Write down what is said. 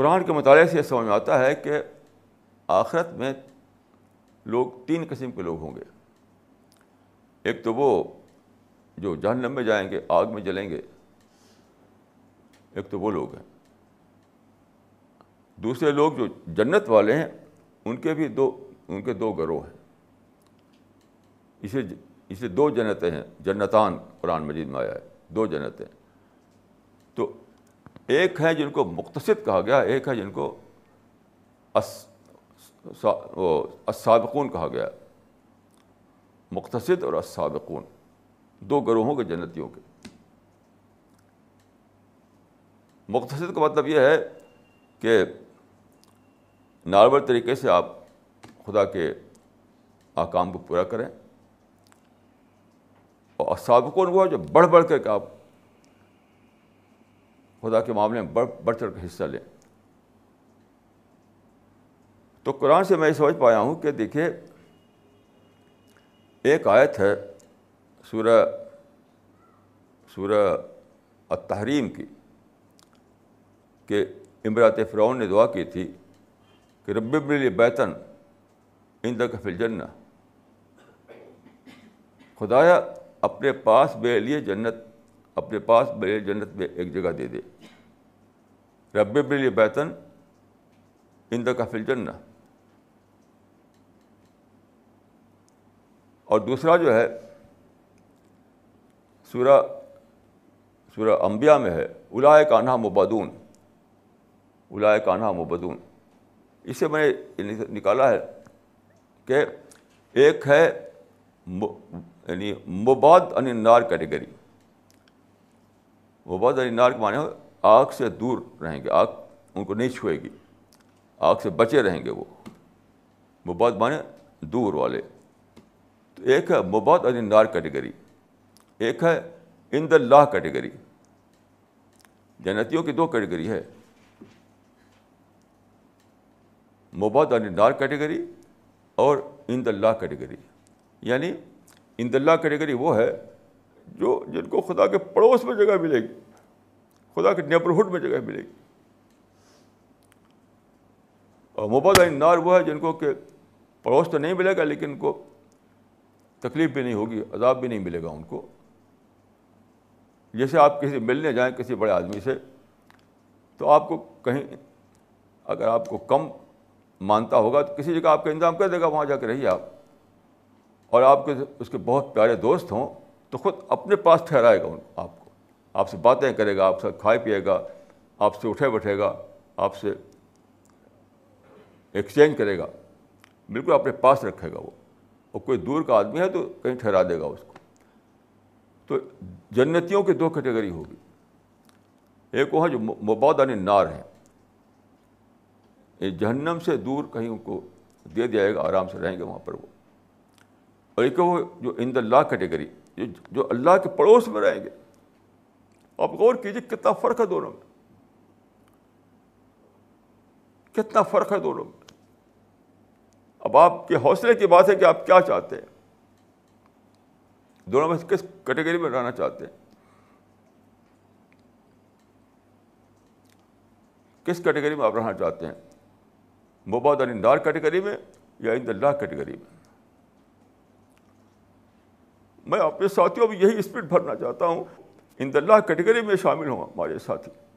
قرآن کے مطالعے سے یہ سمجھ میں آتا ہے کہ آخرت میں لوگ تین قسم کے لوگ ہوں گے۔ ایک تو وہ جو جہنم میں جائیں گے، آگ میں جلیں گے۔ ایک تو وہ لوگ ہیں۔ دوسرے لوگ جو جنت والے ہیں، ان کے بھی دو، ان کے دو گروہ ہیں۔ اسے اسے دو جنتیں ہیں، جنتان قرآن مجید میں آیا ہے، دو جنتیں۔ تو ایک ہے جن کو مختصد کہا گیا، ایک ہے جن کو اسابقون کہا گیا۔ مختصد اور اسابقون دو گروہوں کے جنتیوں کے۔ مختصد کا مطلب یہ ہے کہ نارمل طریقے سے آپ خدا کے آکام کو پورا کریں۔ اور سابقون وہ جو بڑھ بڑھ کر کے آپ خدا کے معاملے میں بڑھ بڑھ چڑھ کے حصہ لیں۔ تو قرآن سے میں یہ سمجھ پایا ہوں کہ دیکھیے، ایک آیت ہے سورہ سورہ التحریم کی، کہ امراط فرعون نے دعا کی تھی کہ رب بلی بیتن اند کفل جن خدایا، اپنے پاس میرے لیے جنت۔ اپنے پاس میرے جنت میں ایک جگہ دے دے۔ رب بلی بیتن اند کفل جن اور دوسرا جو ہے، سورہ سورہ انبیاء میں ہے الائے کانہا مبادون الائے کانہا مبدون۔ اس سے میں نے نکالا ہے کہ ایک ہے یعنی مباد نار کیٹیگری۔ مباد نار کے معنی آگ سے دور رہیں گے، آگ ان کو نہیں چھوئے گی۔ آگ سے بچے رہیں گے وہ۔ مباد معنی دور والے۔ تو ایک ہے مباد نار کیٹیگری، ایک ہے ان دا لاہ کیٹیگری۔ جنتیوں کی دو کیٹیگری ہے۔ مباد نار کیٹیگری اور ان دا لاہ کیٹیگری۔ یعنی ان دا لاہ کیٹیگری وہ ہے جو جن کو خدا کے پڑوس میں جگہ ملے گی، خدا کے نیبرہڈ میں جگہ ملے گی۔ اور مباد نار وہ ہے جن کو کہ پڑوس تو نہیں ملے گا، لیکن ان کو تکلیف بھی نہیں ہوگی، عذاب بھی نہیں ملے گا ان کو۔ جیسے آپ کسی ملنے جائیں کسی بڑے آدمی سے، تو آپ کو کہیں اگر آپ کو کم مانتا ہوگا، تو کسی جگہ آپ کا انتظام کر دے گا، وہاں جا کے رہیے آپ۔ اور آپ کے اس کے بہت پیارے دوست ہوں تو خود اپنے پاس ٹھہرائے گا ان آپ کو۔ آپ سے باتیں کرے گا، آپ سے کھائے پیے گا، آپ سے اٹھے بیٹھے گا، آپ سے ایکسچینج کرے گا۔ بالکل اپنے پاس رکھے گا وہ۔ اور کوئی دور کا آدمی ہے تو کہیں ٹھہرا دے گا اس کو۔ تو جنتیوں کی دو کیٹیگری ہوگی۔ ایک وہ ہے جو مبادانی یعنی نار ہیں۔ جہنم سے دور کہیں ان کو دے دیا جائے گا، آرام سے رہیں گے وہاں پر وہ۔ اور ایک وہ جو ان دا اللہ کیٹیگری جو اللہ کے پڑوس میں رہیں گے آپ غور کیجیے کتنا فرق ہے دونوں میں۔ کتنا فرق ہے دونوں میں۔ اب آپ کے حوصلے کی بات ہے کہ آپ کیا چاہتے ہیں۔ دونوں میں کس کیٹیگری میں رہنا چاہتے ہیں؟ کس کیٹیگری میں آپ رہنا چاہتے ہیں؟ مباد نار کیٹیگری میں یا ان اللہ کیٹیگری میں؟ میں اپنے ساتھیوں میں یہی اسپرٹ بھرنا چاہتا ہوں۔ ان اللہ کیٹیگری میں شامل ہوں ہمارے ساتھی۔